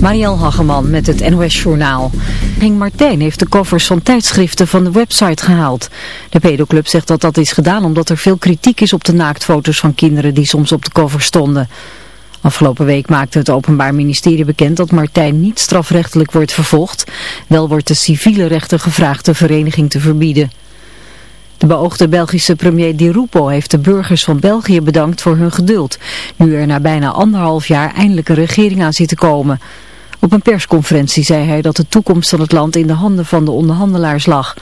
Marielle Hageman met het NOS Journaal. Martijn heeft de covers van tijdschriften van de website gehaald. De pedoclub zegt dat dat is gedaan omdat er veel kritiek is op de naaktfoto's van kinderen die soms op de cover stonden. Afgelopen week maakte het Openbaar Ministerie bekend dat Martijn niet strafrechtelijk wordt vervolgd. Wel wordt de civiele rechter gevraagd de vereniging te verbieden. De beoogde Belgische premier Di Rupo heeft de burgers van België bedankt voor hun geduld. Nu er na bijna anderhalf jaar eindelijk een regering aan zit te komen. Op een persconferentie zei hij dat de toekomst van het land in de handen van de onderhandelaars lag.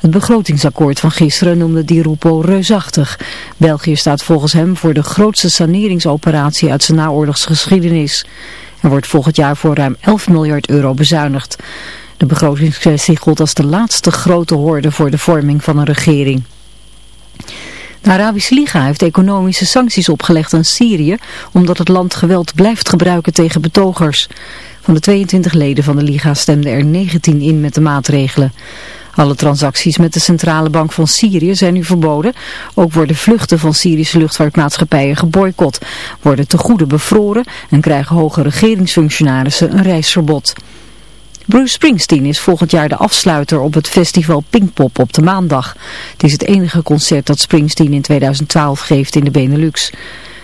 Het begrotingsakkoord van gisteren noemde Di Rupo reusachtig. België staat volgens hem voor de grootste saneringsoperatie uit zijn naoorlogsgeschiedenis. Er wordt volgend jaar voor ruim 11 miljard euro bezuinigd. De begrotingskwestie gold als de laatste grote hoorde voor de vorming van een regering. De Arabische Liga heeft economische sancties opgelegd aan Syrië omdat het land geweld blijft gebruiken tegen betogers. Van de 22 leden van de Liga stemden er 19 in met de maatregelen. Alle transacties met de Centrale Bank van Syrië zijn nu verboden. Ook worden vluchten van Syrische luchtvaartmaatschappijen geboycott, worden tegoeden bevroren en krijgen hoge regeringsfunctionarissen een reisverbod. Bruce Springsteen is volgend jaar de afsluiter op het festival Pinkpop op de maandag. Het is het enige concert dat Springsteen in 2012 geeft in de Benelux.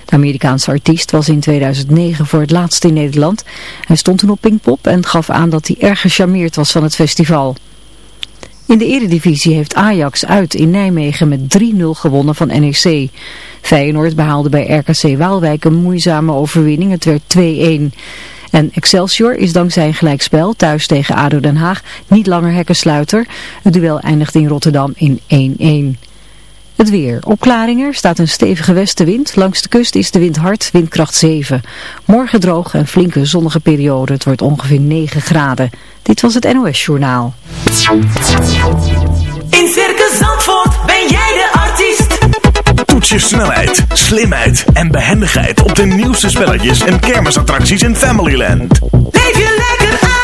De Amerikaanse artiest was in 2009 voor het laatst in Nederland. Hij stond toen op Pinkpop en gaf aan dat hij erg gecharmeerd was van het festival. In de eredivisie heeft Ajax uit in Nijmegen met 3-0 gewonnen van NEC. Feyenoord behaalde bij RKC Waalwijk een moeizame overwinning. Het werd 2-1. En Excelsior is dankzij een gelijkspel thuis tegen ADO Den Haag niet langer hekkensluiter. Het duel eindigt in Rotterdam in 1-1. Het weer. Opklaringen. staat een stevige westenwind. Langs de kust is de wind hard, windkracht 7. Morgen droog en flinke zonnige periode. Het wordt ongeveer 9 graden. Dit was het NOS Journaal. In Circus Zandvoort ben jij de artiest. Toets je snelheid, slimheid en behendigheid op de nieuwste spelletjes en kermisattracties in Familyland. Leef je lekker uit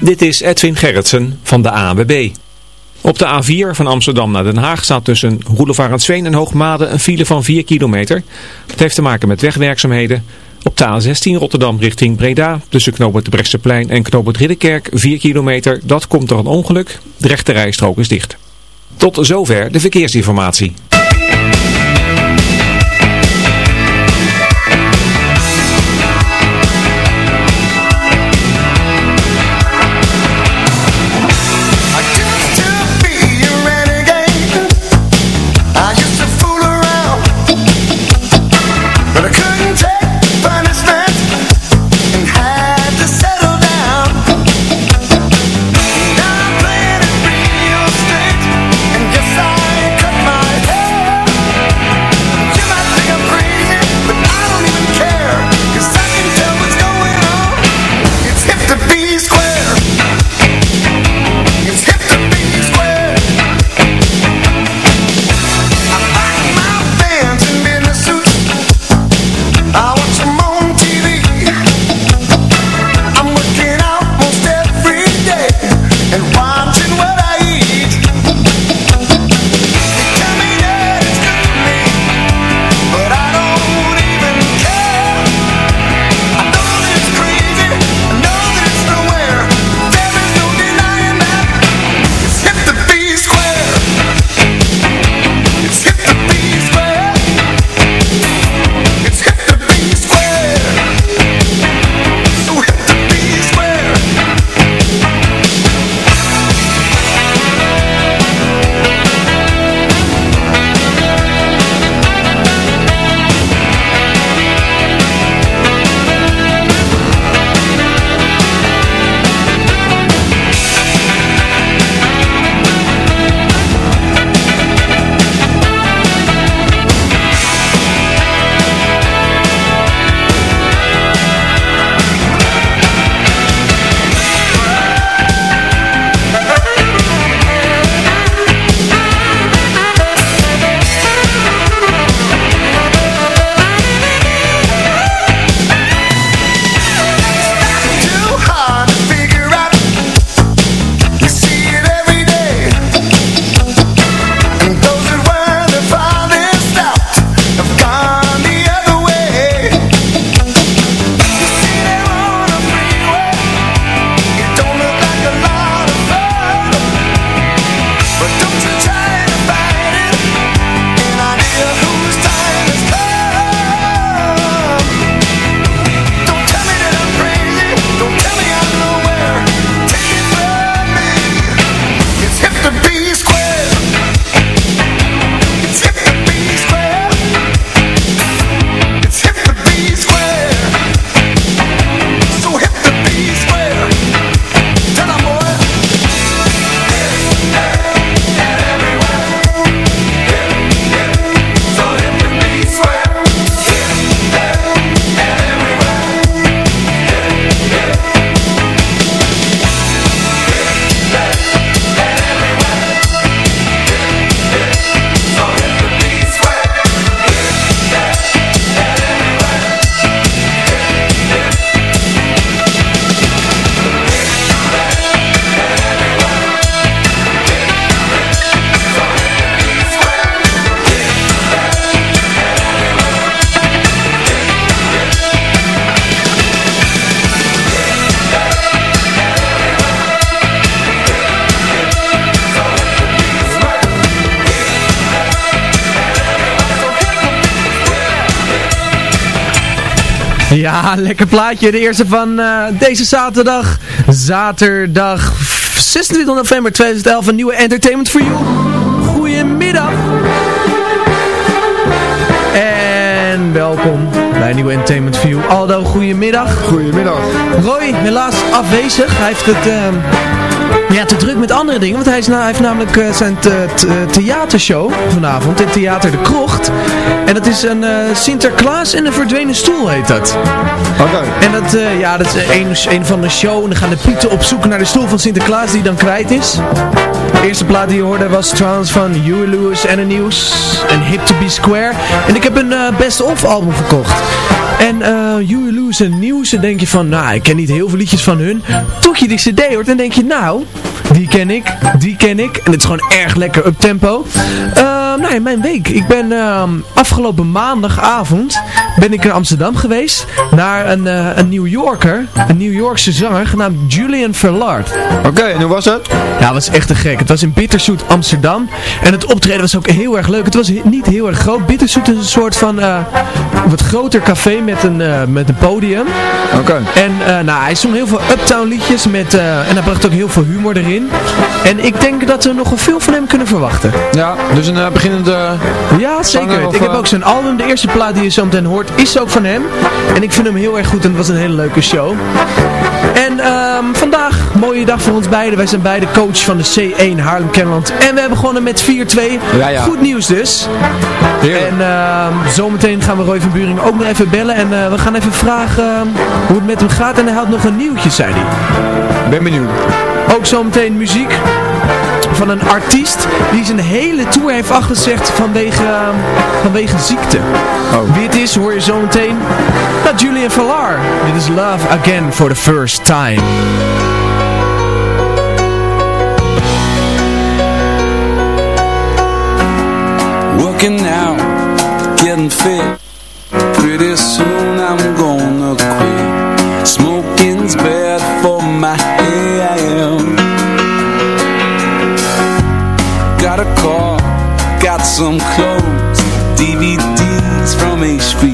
Dit is Edwin Gerritsen van de ANWB. Op de A4 van Amsterdam naar Den Haag staat tussen Roelevarensveen en Hoogmade een file van 4 kilometer. Het heeft te maken met wegwerkzaamheden. Op de A16 Rotterdam richting Breda tussen knooppunt de Brechtseplein en knooppunt Ridderkerk 4 kilometer. Dat komt door een ongeluk. De rechte rijstrook is dicht. Tot zover de verkeersinformatie. Ja, lekker plaatje. De eerste van eh, deze zaterdag. Zaterdag 26 november 2011. Een nieuwe Entertainment for You. Goedemiddag. En welkom bij een nieuwe Entertainment for You. Aldo, goedemiddag. Goedemiddag. Roy, helaas afwezig. Hij heeft het... ehm, ja, te druk met andere dingen, want hij, is na- hij heeft namelijk eh, zijn the- the- theatershow vanavond in Theater de Krocht. En dat is een eh, Sinterklaas in een verdwenen stoel heet dat. Oké. En dat, eh, ja, dat is een, een van de show en dan gaan de pieten op zoek naar de stoel van Sinterklaas die dan kwijt is. De eerste plaat die je hoorde was trouwens van Huey Lewis en de Nieuws en Hip to be Square. En ik heb een best-of album gekocht. En eh Huey Lewis en Nieuws, dan denk je van, nou, ik ken niet heel veel liedjes van hun. Tot je die cd hoort, dan denk je, nou, die ken ik, die ken ik. En het is gewoon erg lekker up tempo. nou ja, mijn week. Ik ben ehm, afgelopen maandagavond ben ik in Amsterdam geweest. Naar een, eh, een New Yorker, een New Yorkse zanger genaamd Julian Verlard. Oké, en hoe was het? Ja, het was echt te gek. Het was in Bitterzoet Amsterdam. En het optreden was ook heel erg leuk. Het was niet heel erg groot. Bitterzoet is een soort van eh, wat groter café met een, eh, met een podium. Oké. En eh, nou, hij zong heel veel uptown liedjes met, eh, en hij bracht ook heel veel humor erin. En ik denk dat we nog veel van hem kunnen verwachten. Ja, dus een beginnende... Ja, zeker. Of, ik heb ook zijn album, de eerste plaat die je zo meteen hoort, is ook van hem. En ik vind hem heel erg goed en het was een hele leuke show. En ehm, vandaag, mooie dag voor ons beiden. Wij zijn beide coach van de C1 Haarlem Kennemerland. En we hebben gewonnen met 4-2. Ja, ja. Goed nieuws dus. Heerlijk. En ehm, zometeen gaan we Roy van Buring ook nog even bellen. En eh, we gaan even vragen ehm, hoe het met hem gaat. En hij had nog een nieuwtje, zei hij. Ben benieuwd. Ook zometeen muziek van een artiest die zijn hele tour heeft afgezegd vanwege, ehm, vanwege ziekte. Oh. Wie het is hoor je zometeen. Nou, Julian Villar. Dit is Love Again for the First Time. Working out, getting fit. Pretty soon I'm gonna quit. Smoking's bad for my health. Got a car, got some clothes, DVDs from HBO.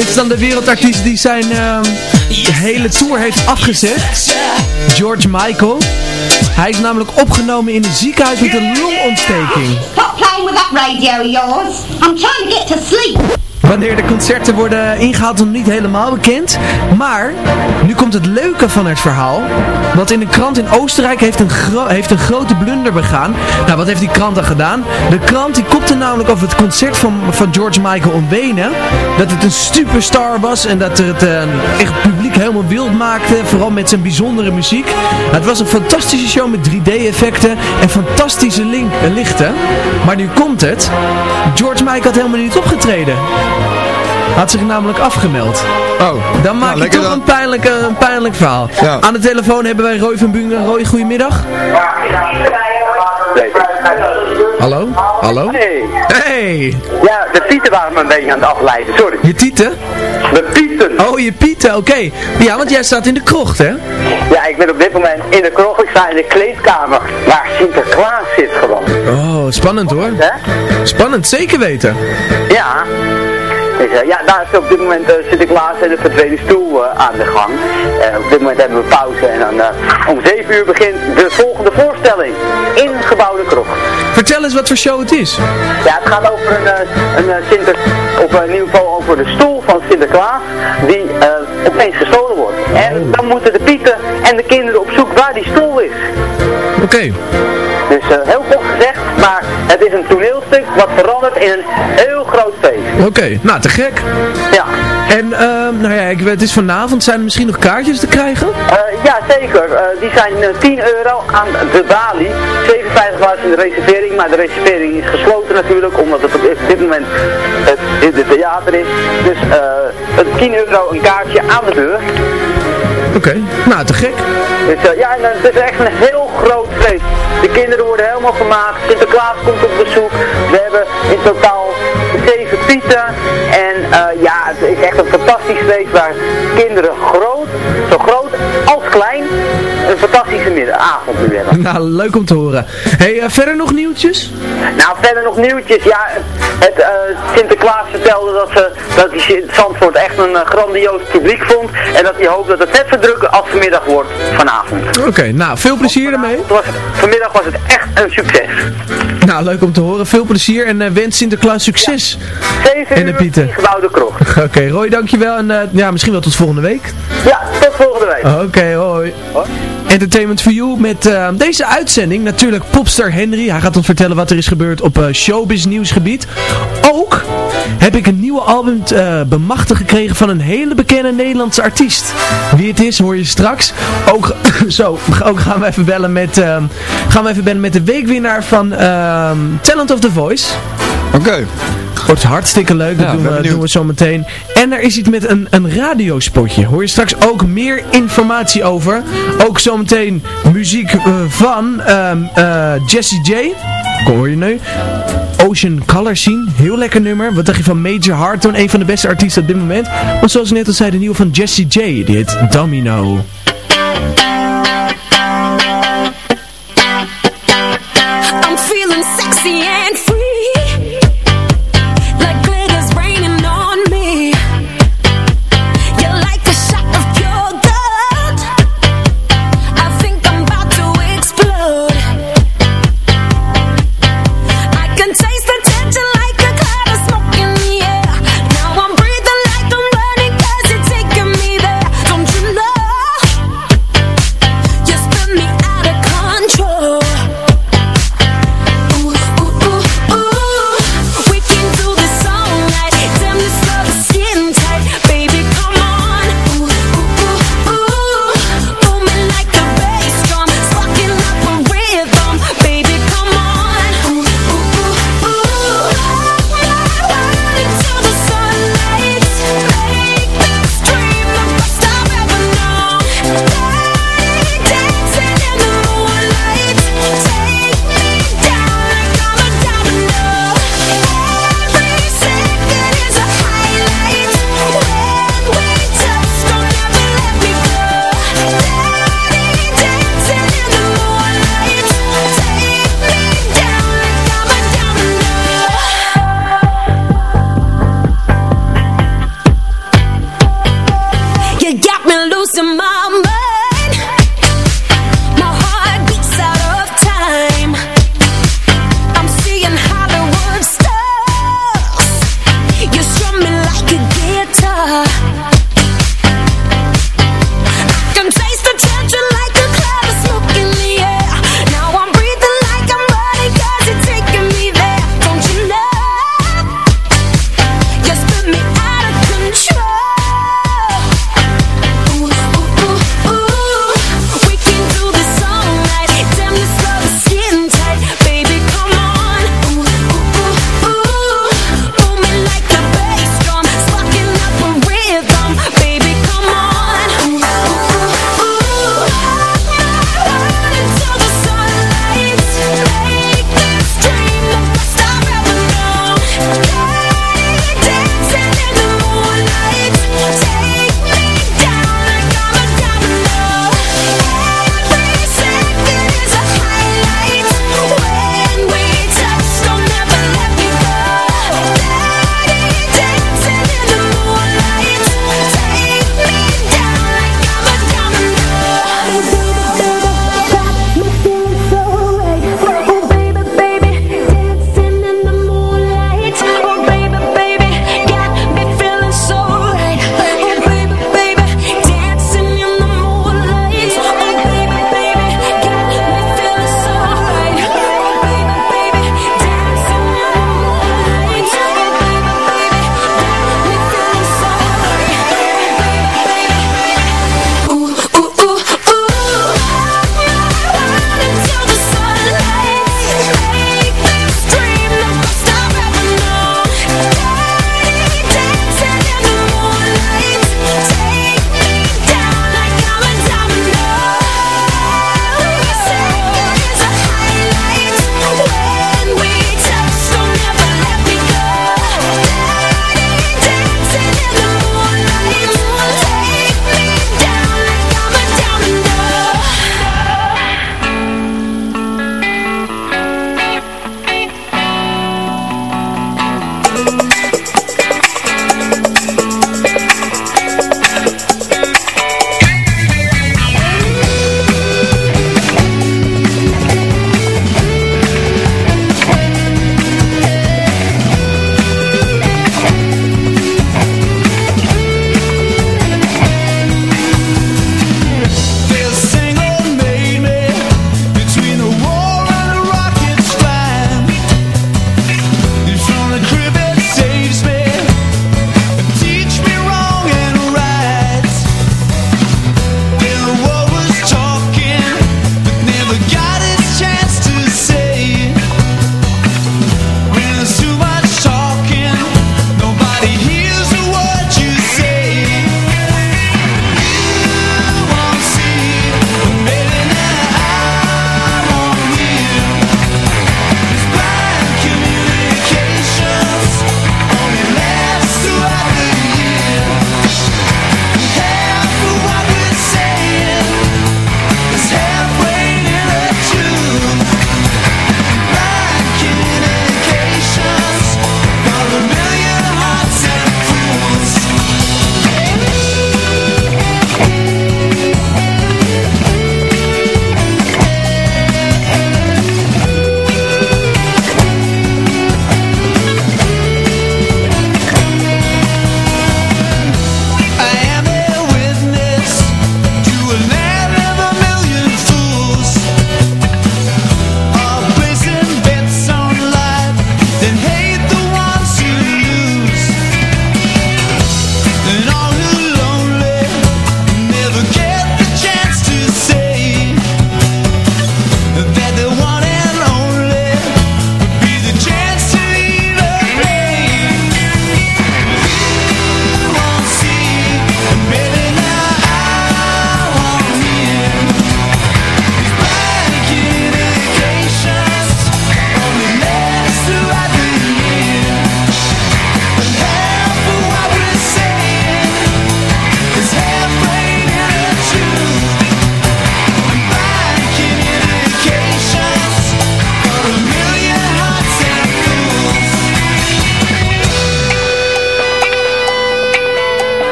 Dit is dan de wereldartiest die zijn ehm, hele tour heeft afgezet. George Michael. Hij is namelijk opgenomen in een ziekenhuis met een longontsteking. Stop playing with that radio of yours. I'm trying to get to sleep. Wanneer de concerten worden ingehaald nog niet helemaal bekend. Maar, nu komt het leuke van het verhaal. Want in een krant in Oostenrijk heeft een, heeft een grote blunder begaan. Nou, wat heeft die krant dan gedaan? De krant die kopte namelijk over het concert van, van George Michael in Wenen. Dat het een superstar was en dat het eh, echt publiek helemaal wild maakte. Vooral met zijn bijzondere muziek. Het was een fantastische show met 3D-effecten en fantastische lichten. Maar nu komt het. George Michael had helemaal niet opgetreden. Had zich namelijk afgemeld. Oh, Dan maak nou, je lekker toch dan. een pijnlijk, eh, een pijnlijk verhaal. Ja. Aan de telefoon hebben wij Roy van Buren. Roy, goedemiddag. Hallo? Hallo? Hey. Hey! Ja, de pieten waren me een beetje aan het afleiden, sorry. Je tieten? De pieten. Oh, je pieten, oké. Ja, want jij staat in de krocht, hè? Ja, ik ben op dit moment in de kroeg. Ik sta in de kleedkamer waar Sinterklaas zit gewoon. Oh, spannend hoor. Hè? Spannend, zeker weten. Ja. Dus, ja, daar is op dit moment eh, Sinterklaas en de verdwenen stoel eh, aan de gang. Eh, op dit moment hebben we pauze en dan om 7 uur begint de volgende voorstelling. In gebouwde kroeg. Vertel eens wat voor show het is. Ja, het gaat over een, een, Sinter, op een nieuw over de stoel van Sinterklaas, die opeens gestolen wordt. En dan moeten de pieten en de kinderen op zoek waar die stoel is. Oké. Dus heel kort gezegd, maar het is een toneelstuk wat verandert in een heel groot feest. Oké, nou gek. Ja. En, ehm, nou ja, ik, het is vanavond. Zijn er misschien nog kaartjes te krijgen? Eh, ja, zeker. Eh, die zijn eh, 10 euro aan de balie. 57 was in de reservering, maar de reservering is gesloten natuurlijk, omdat het op dit moment het, het, het theater is. Dus eh, het 10 euro een kaartje aan de deur. Oké, nou te gek. Dus eh, ja, en, eh, het is echt een heel groot feest. De kinderen worden helemaal vermaakt. Sinterklaas komt op bezoek. We hebben in totaal zeven pieten. En eh, ja, het is echt een fantastisch feest waar kinderen groot, zo groot als klein, een fantastische middag, avond nu weer. Nou, leuk om te horen. hey, eh, verder nog nieuwtjes? Nou, verder nog nieuwtjes. Ja, het, eh, Sinterklaas vertelde dat, ze, dat hij Zandvoort echt een eh, grandioos publiek vond. En dat hij hoopt dat het net zo druk als vanmiddag wordt vanavond. Oké, nou, veel plezier ermee. Vanmiddag was het echt een succes. Nou, leuk om te horen. Veel plezier en wens Sinterklaas succes. Zeven En de Pieten. gebouwde krocht. Oké, Roy, dankjewel. En ja, misschien wel tot volgende week. Ja, tot volgende week. Oké, hoi. Entertainment for You met eh, deze uitzending. Natuurlijk popstar Henry. Hij gaat ons vertellen wat er is gebeurd op eh, showbiz nieuwsgebied. Ook heb ik een nieuwe album eh, bemachtigd gekregen van een hele bekende Nederlandse artiest. Wie het is hoor je straks. Ook, zo, ook gaan we even bellen met, gaan we even bellen met de weekwinnaar van Talent of the Voice. Oké. Wordt hartstikke leuk, dat Ja, doen, we, benieuwd. doen we zo meteen. En er is iets met een, een radiospotje. Hoor je straks ook meer informatie over. Ook zometeen muziek eh, van ehm, eh, Jessie J. Hoor je nu. Ocean Color Scene, heel lekker nummer. Wat dacht je van Major Harton, een van de beste artiesten op dit moment. Maar zoals ik net al zei, de nieuwe van Jessie J. Die heet Domino.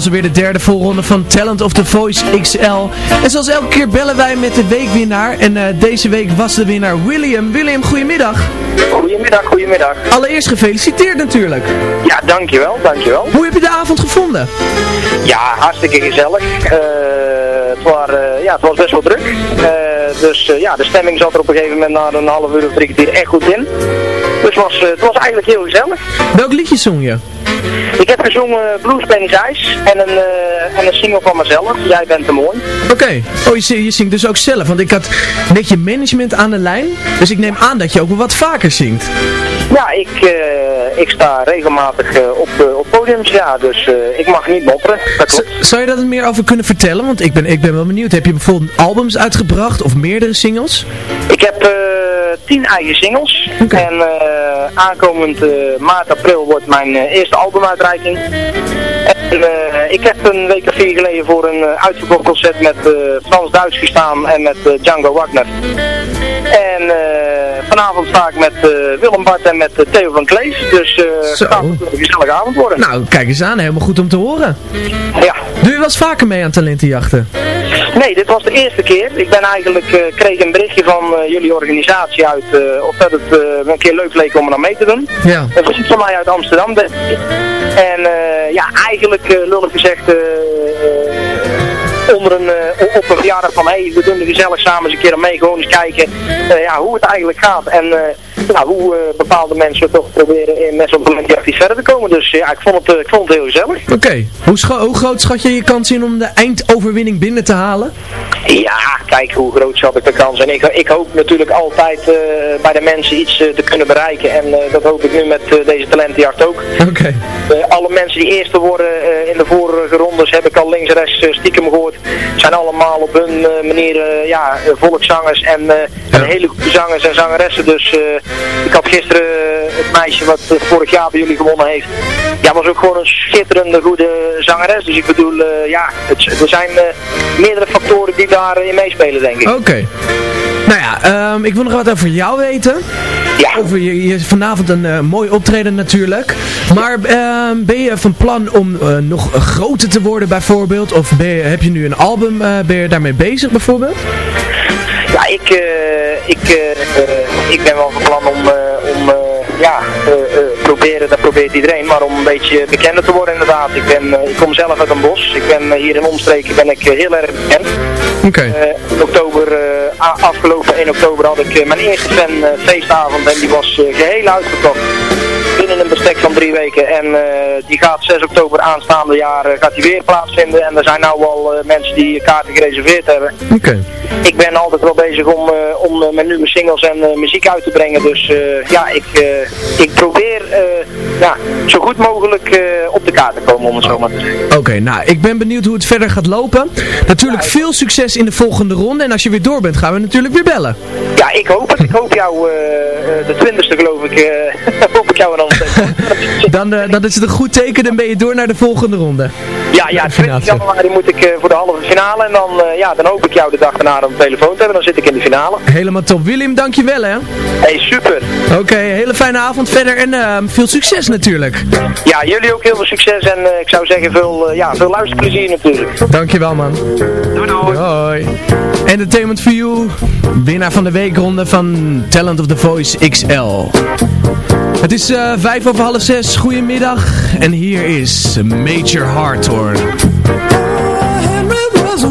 Was er weer de derde voorronde van Talent of the Voice XL. En zoals elke keer bellen wij met de weekwinnaar. En eh, deze week was de winnaar William. William, goedemiddag. Goedemiddag, goedemiddag. Allereerst gefeliciteerd natuurlijk. Ja, dankjewel, dankjewel. Hoe heb je de avond gevonden? Ja, hartstikke gezellig. Eh, het, waren, eh, ja, het was best wel druk. Eh, dus eh, ja, de stemming zat er op een gegeven moment na een half uur of drie kwartier echt goed in. Dus het was, het was eigenlijk heel gezellig. Welk liedje zong je? Ik heb gezongen Blues Penny's Ice en een, en een single van mezelf, Jij bent te mooi. Oké. Oh, je, zi- je zingt dus ook zelf. Want ik had net je management aan de lijn. Dus ik neem aan dat je ook wel wat vaker zingt. Ja, ik, ik sta regelmatig eh, op, eh, op podiums, ja, dus eh, ik mag niet mopperen. Dat klopt. Z- zou je daar meer over kunnen vertellen? Want ik ben, ik ben wel benieuwd. Heb je bijvoorbeeld albums uitgebracht of meerdere singles? Ik heb eh, tien eigen singles. En eh, aankomend eh, maart, april wordt mijn eh, eerste albumuitreiking. En eh, ik heb een week of vier geleden voor een eh, uitverkocht concert met eh, Frans Duits gestaan en met eh, Django Wagner. En eh, vanavond sta ik met eh, Willem Bart en met eh, Theo van Kleef. Dus eh het gaat een gezellige avond worden. Nou, kijk eens aan. Helemaal goed om te horen. Ja. Doe je wel eens vaker mee aan talentenjachten? Nee, dit was de eerste keer. Ik ben eigenlijk, kreeg een berichtje van jullie organisatie uit of dat het een keer leuk leek om er aan mee te doen. Ja. Een vriend van mij uit Amsterdam. En ja, eigenlijk lullig gezegd onder een, eh, op een verjaardag van hey, we doen er gezellig samen eens een keer mee, gewoon eens kijken eh, ja, hoe het eigenlijk gaat. En eh, nou, hoe eh, bepaalde mensen toch proberen in met zo'n actief verder te komen. Dus ja, ik vond het, eh, ik vond het heel gezellig. Oké. Hoe, groot schat je je kans in om de eindoverwinning binnen te halen? Ja, kijk hoe groot schat ik de kans. En ik, ik hoop natuurlijk altijd eh, bij de mensen iets te kunnen bereiken. En dat hoop ik nu met deze talentenjacht ook. Oké. Alle mensen die eerste worden in de vorige rondes heb ik al links en rechts stiekem gehoord. Zijn allemaal op hun manier ja, volkszangers en, en hele goede zangers en zangeressen. Dus ik had gisteren eh, het meisje wat eh, vorig jaar bij jullie gewonnen heeft. Ja, was ook gewoon een schitterende goede zangeres. Dus ik bedoel, eh, ja, het, er zijn meerdere factoren die daarin meespelen denk ik. Oké. Nou ja, ehm, ik wil nog wat over jou weten. Ja. Over je, je vanavond een mooi optreden natuurlijk. Maar ehm, ben je van plan om nog groter te worden bijvoorbeeld? Of ben je, heb je nu een album, ben je daarmee bezig bijvoorbeeld? Ja, ik, eh, ik, eh, eh, ik ben wel van plan om, eh, om ja, proberen, dat probeert iedereen, maar om een beetje bekender te worden inderdaad. Ik, ben, ik kom zelf uit een bos. Ik ben hier in omstreken ben ik heel erg bekend. Oké. In oktober afgelopen 1 oktober had ik mijn eerste feestavond en die was eh, geheel uitverkocht. Binnen een bestek van drie weken. En die gaat 6 oktober aanstaande jaar gaat die weer plaatsvinden. En er zijn nou al mensen die kaarten gereserveerd hebben. Oké. Ik ben altijd wel bezig om, eh, om eh, mijn nieuwe singles en eh, muziek uit te brengen. Dus ja, ik, ik probeer ja, zo goed mogelijk op de kaart te komen om het zo maar te zeggen. Oké, nou, ik ben benieuwd hoe het verder gaat lopen. Natuurlijk veel succes in de volgende ronde. En als je weer door bent, gaan we natuurlijk weer bellen. Ja, ik hoop het. Ik hoop jou, de twintigste geloof ik, hoop ik jou dan Dan, eh, dan is het een goed teken, dan ben je door naar de volgende ronde. Ja, ja, 20 januari moet ik voor de halve finale. En dan, ja, dan hoop ik jou de dag daarna op de telefoon te hebben. Dan zit ik in de finale. Helemaal top. Willem, dankjewel hè. Hey, super. Oké, hele fijne avond verder en eh, veel succes natuurlijk. Ja, jullie ook heel veel succes. En eh, ik zou zeggen, veel, eh, ja, veel luisterplezier natuurlijk. Dankjewel man. Doei doei. Hoi. Entertainment for You, winnaar van de weekronde van Talent of the Voice XL. Het is eh, vijf over half zes, goedemiddag. En hier is Major Hartorn. Henry was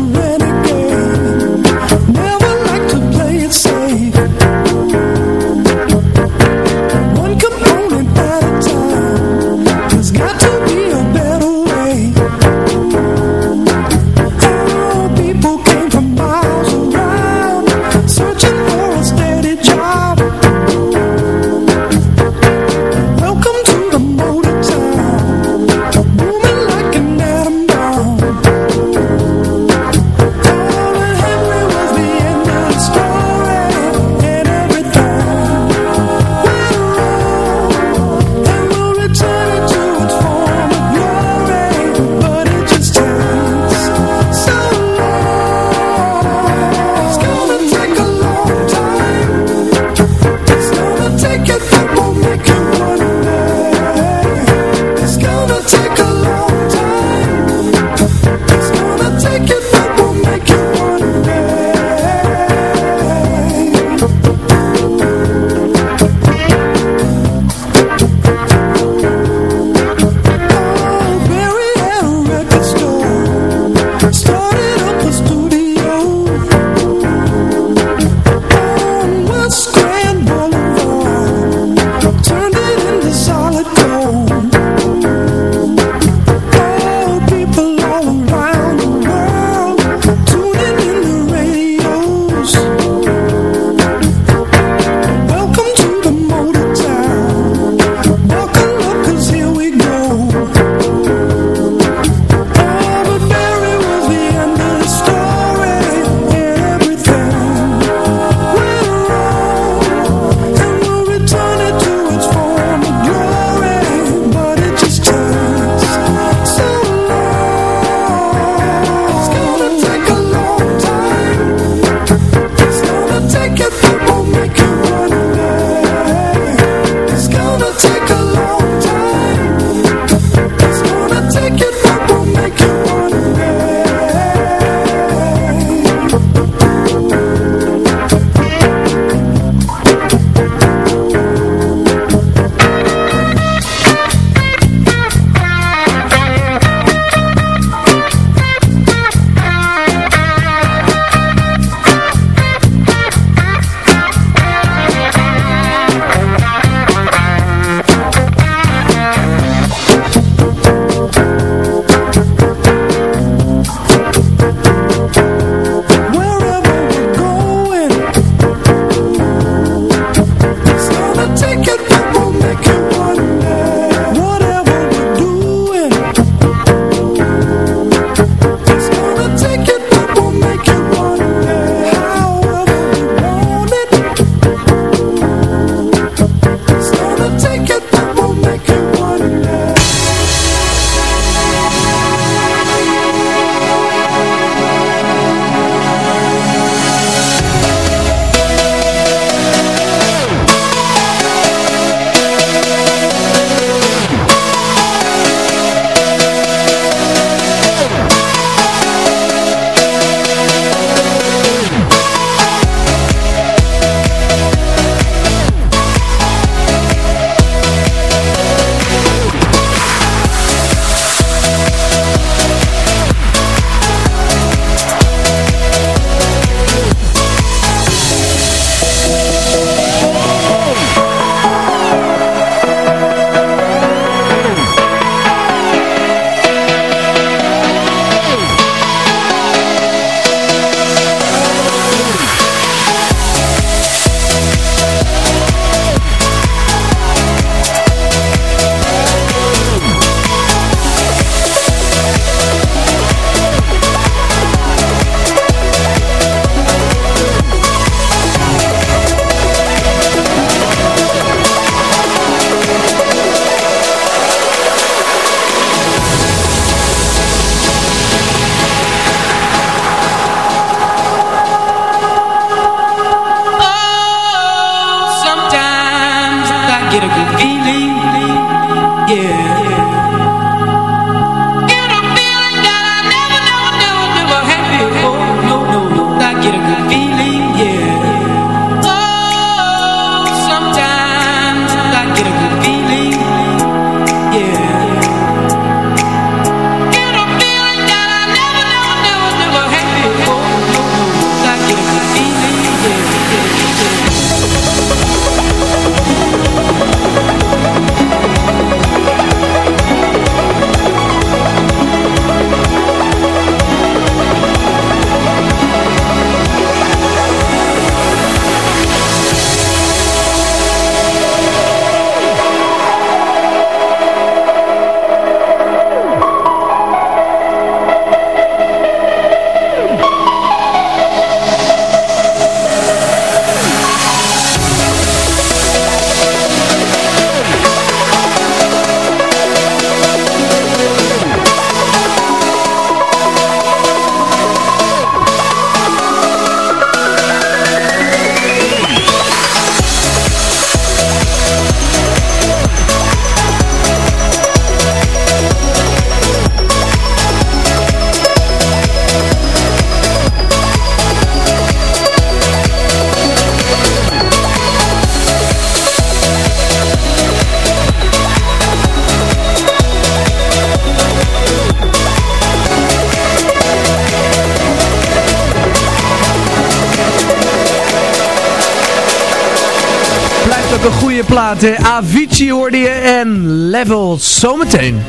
hè? Avicii hoorde je en Level zometeen.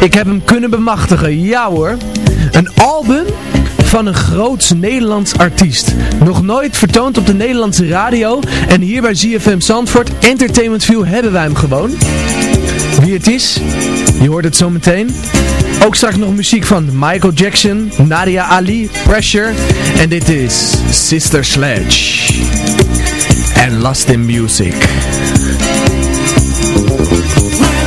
Ik heb hem kunnen bemachtigen, ja hoor. Een album van een groot Nederlands artiest. Nog nooit vertoond op de Nederlandse radio. En hier bij ZFM Zandvoort, Entertainment View, hebben wij hem gewoon. Wie het is, je hoort het zo meteen. Ook straks nog muziek van Michael Jackson, Nadia Ali, Pressure. En dit is Sister Sledge. En Lost in Music. Right.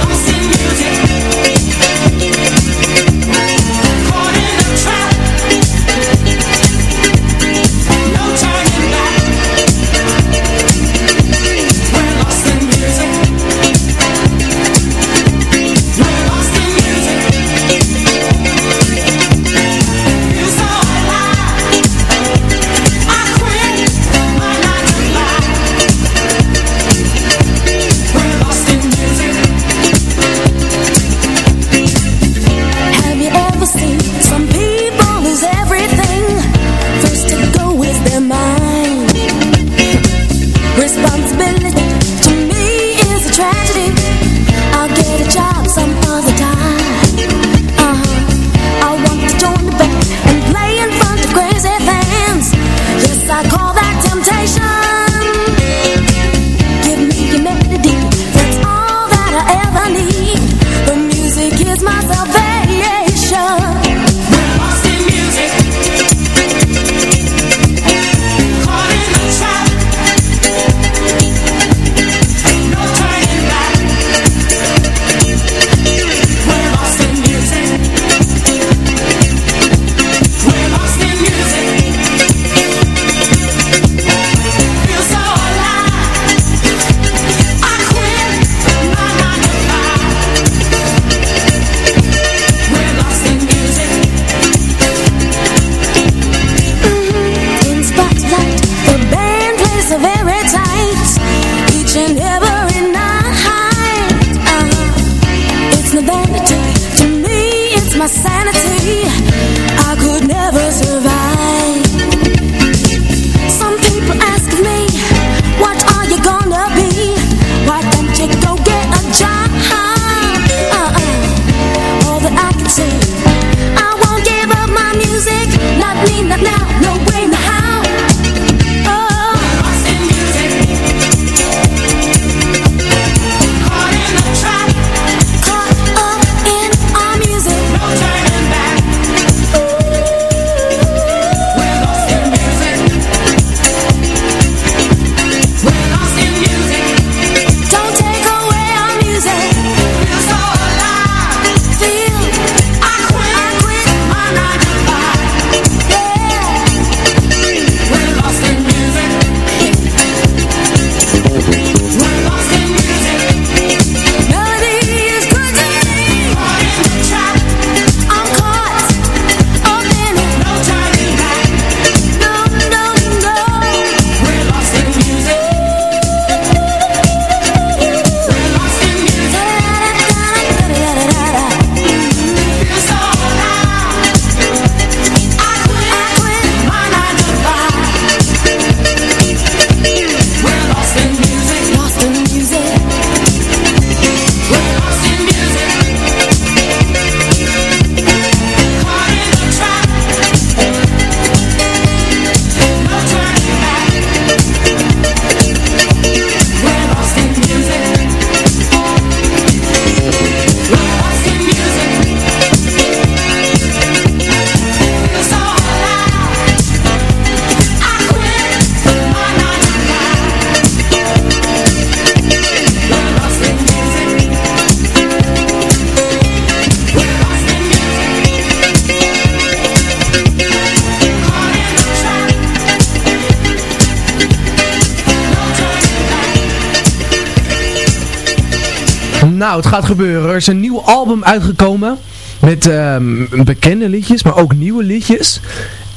Er is een nieuw album uitgekomen. Met ehm, bekende liedjes, maar ook nieuwe liedjes.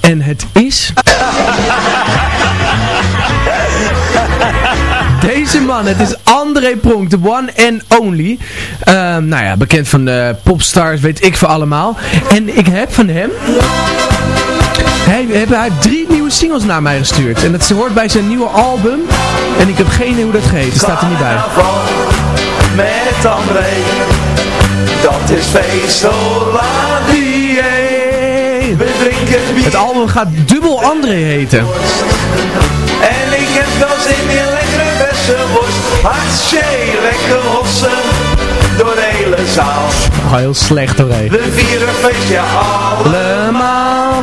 En het is... Deze man, het is André Pronk, de one and only. Ehm, nou ja, bekend van de popstars, weet ik voor allemaal. En ik heb van hem Hij, hij heeft drie nieuwe singles naar mij gestuurd. En dat hoort bij zijn nieuwe album. En ik heb geen idee hoe dat heet. Dat staat er niet bij. Met André, dat is feestola die We drinken bier Het album gaat Dubbel André heten. en ik heb wel zin in lekkere bessenworst. Hartje, lekker hossen door de hele zaal. Oh, heel slecht hoor. hé. We vieren feestje allemaal,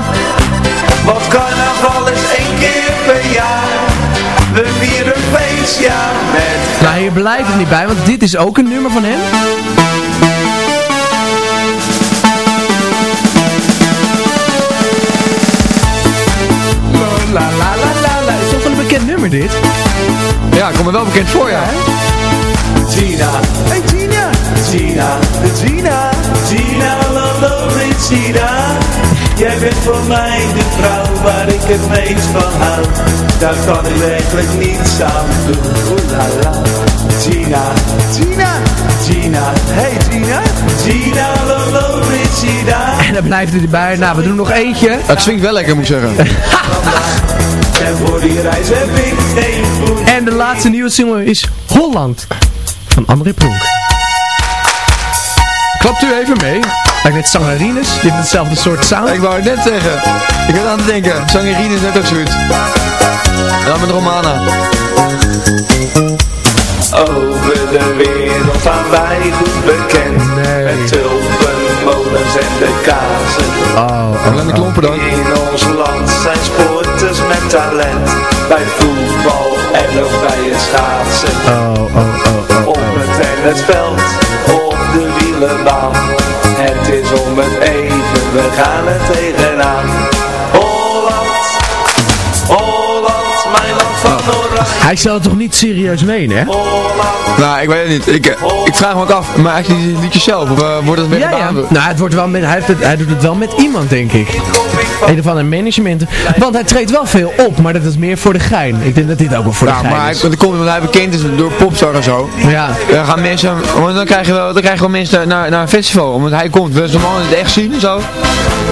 want carnaval is één keer per jaar. We vieren feestje met Nou, hier blijft het niet bij, want dit is ook een nummer van hem. La la la la la. Is toch wel een bekend nummer dit? Ja, komt me wel bekend voor, ja. Tina. Hey Tina. Tina. Tina. Tina, hallo Tina. Jij bent voor mij de vrouw waar ik het meest van hou. Daar kan ik werkelijk niets aan doen. Oeh la la. Tina. Tina. Tina. Hey Tina. Tina, hallo Tina. En dan blijft het erbij. Nou, we doen nog eentje. Het swingt wel lekker, moet ik zeggen. En voor die reis heb ik geen voet. En de laatste nieuwe single is Holland. Van André Pronk. Klapt u even mee? Lijkt net Sangerines. Die heeft hetzelfde soort sound. Ik wou het net zeggen. Ik ben aan het denken. Sangerine is net ook zoiets. En dan met Romana. Over de wereld staan wij goed bekend Met tulpen, molens en de kazen Oh, En de klompen dan. In ons land zijn sporters met talent Bij voetbal en ook bij het schaatsen Oh, oh, oh, oh. Op het tennisveld, op de wielerbaan Het is om het even, we gaan er tegenaan Hij stelt het toch niet serieus meen, hè? Nou, ik weet het niet. Ik, eh, ik vraag me ook af, maar eigenlijk die liedjes zelf, of eh, wordt het weer Ja, ja. Nou, het wordt wel met, hij, heeft het, hij doet het wel met iemand, denk ik. Een of ander management. Want hij treedt wel veel op, maar dat is meer voor de gein. Ik denk dat dit ook wel voor de Ja, gein maar is. hij, dat komt omdat hij bekend is door popstar en zo. Ja. Dan gaan mensen, want dan krijgen we, dan krijgen we mensen naar, naar een festival, omdat hij komt. We zullen het echt zien en zo.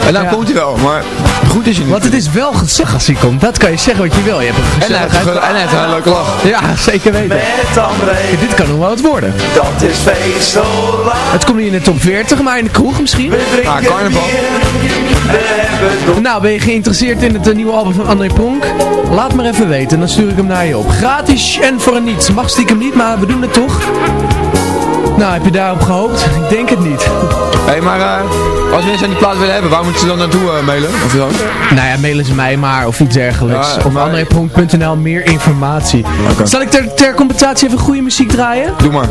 En dan Ja. komt hij wel, maar goed is niet. Want het is wel gezellig als hij komt. Dat kan je zeggen wat je wil. Je hebt een En hij, heeft, gezelligheid. een- en hij heeft een leuke lach. Ja, zeker weten. Met André, Dit kan nog wel wat worden. dat is feestola Het komt niet in de top 40, maar in de kroeg misschien. We Ah, carnaval. Nou, ben je geïnteresseerd in het eh, nieuwe album van André Pronk? Laat maar even weten, dan stuur ik hem naar je op. Gratis en voor een niets. Mag stiekem niet, maar we doen het toch. Nou, heb je daarop gehoopt? Ik denk het niet. Hé, hey, maar eh, als mensen aan die plaats willen hebben, waar moeten ze dan naartoe eh, mailen? Of zo? Nou ja, mailen ze mij maar of iets dergelijks. Ja, of maar- meer informatie. Oké. Zal ik ter, ter compensatie even goede muziek draaien? Doe maar.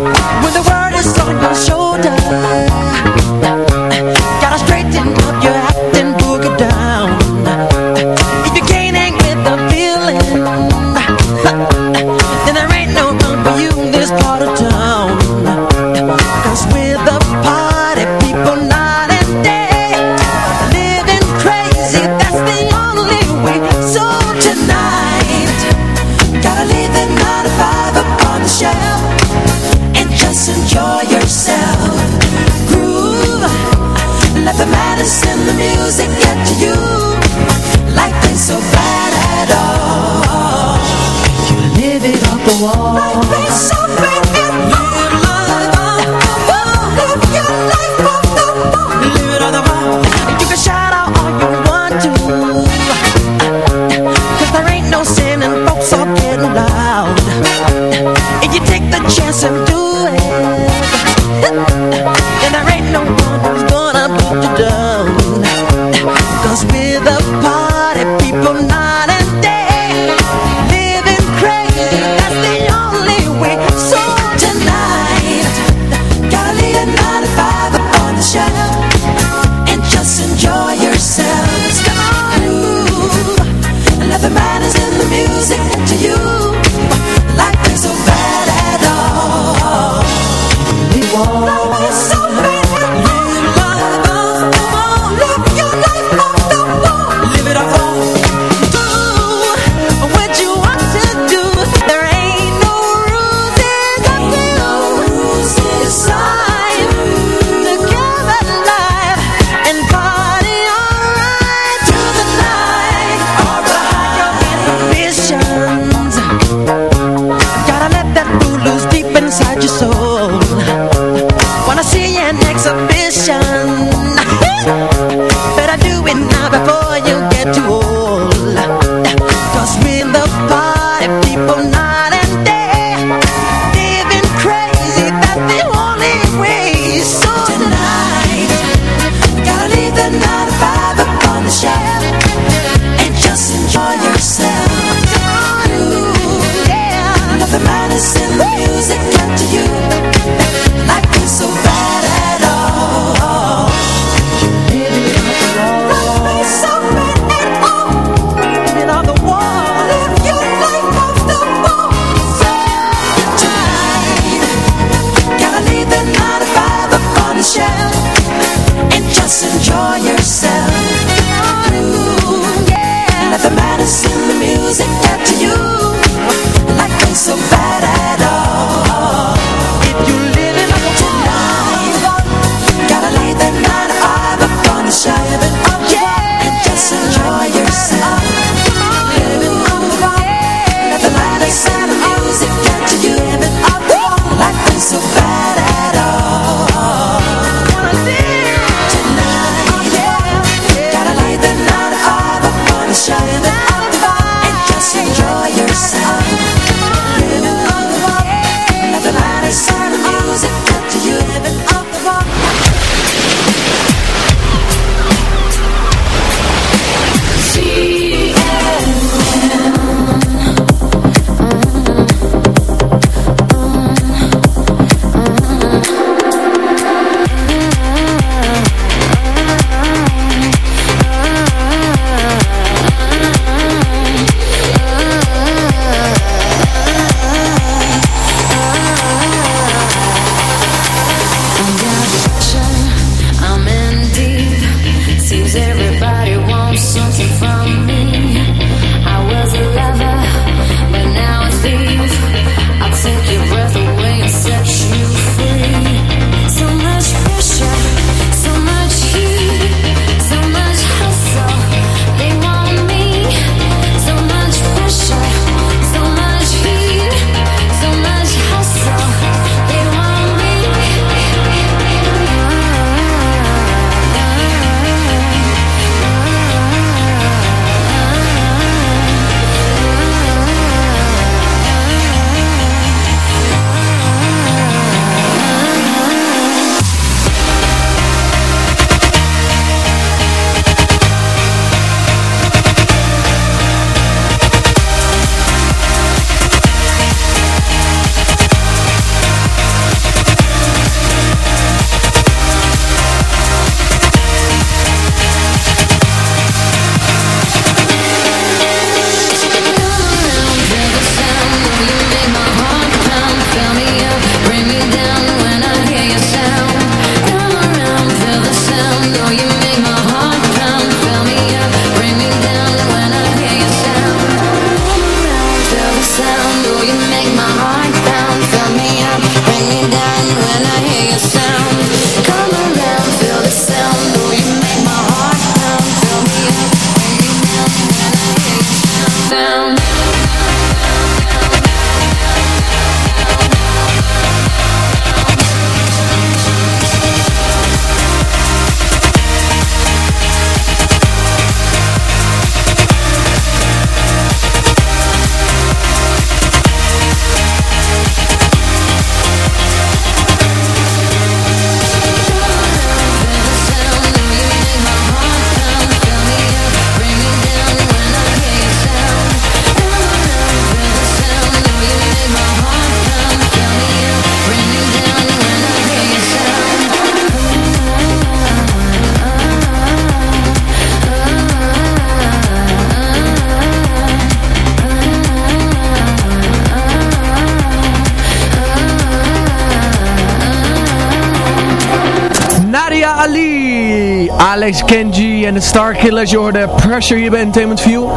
Alex Kenji en de Starkillers. Je hoorde Pressure hier bij Entertainment View.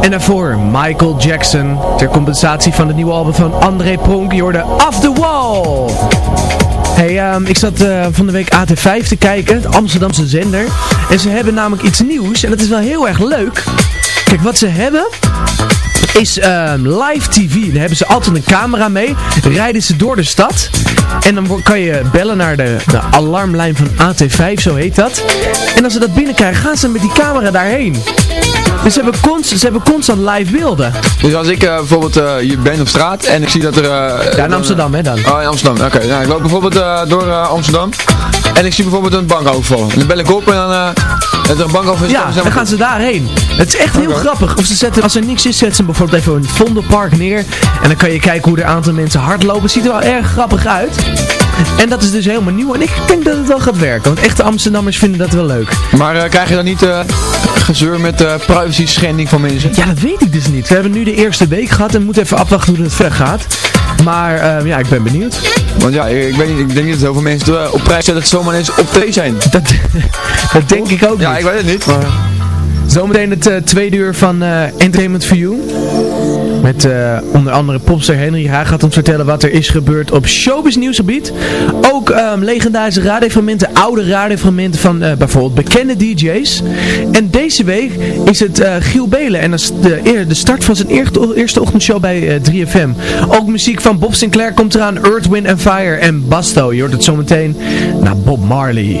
En daarvoor Michael Jackson. Ter compensatie van het nieuwe album van André Pronk. Je hoorde Off the Wall. Hey, ehm, ik zat eh, van de week AT5 te kijken, het Amsterdamse zender. En ze hebben namelijk iets nieuws en dat is wel heel erg leuk. Kijk, wat ze hebben is ehm, live TV. Daar hebben ze altijd een camera mee. Rijden ze door de stad. En dan kan je bellen naar de, de alarmlijn van AT5, zo heet dat. En als ze dat binnenkrijgen, gaan ze met die camera daarheen. Dus ze hebben, const, ze hebben constant live beelden. Dus als ik eh, bijvoorbeeld eh, hier ben op straat en ik zie dat er... eh, Ja, in Amsterdam hè dan. Oh, in Amsterdam. Oké, nou, ik loop bijvoorbeeld door Amsterdam en ik zie bijvoorbeeld een bankoverval. En dan bel ik op en dan... dat er een bankoverval. Ja, dan gaan ze daarheen. Het is echt heel grappig. Of ze zetten, als er niks is, zetten ze bijvoorbeeld even een Vondelpark neer. En dan kan je kijken hoe er een aantal mensen hardlopen. Het ziet er wel erg grappig uit. En dat is dus helemaal nieuw. En ik denk dat het wel gaat werken. Want echte Amsterdammers vinden dat wel leuk. Maar eh, krijg je dan niet eh, gezeur met eh privacy schending van mensen? Ja, dat weet ik dus niet. We hebben nu de eerste week gehad en moeten even afwachten hoe het verder gaat. Maar ja, ik ben benieuwd. Want ja, ik, ik weet niet, ik denk niet dat heel veel mensen op prijs zetten dat zomaar eens op thee zijn. Dat, dat denk ik ook Ja, niet. ik weet het niet, maar... Zometeen het tweede uur van Entertainment for You. Met eh, onder andere popster Henry Haag gaat ons vertellen wat er is gebeurd op showbiz nieuwsgebied. Ook um, legendarische radiofragmenten, oude radiofragmenten van uh, bijvoorbeeld bekende DJ's. En deze week is het uh, Giel Belen en dat is de, de start van zijn eerste, eerste ochtendshow bij 3FM. Ook muziek van Bob Sinclair komt eraan, Earth, Wind and Fire en Basto. Je hoort het zometeen naar Bob Marley.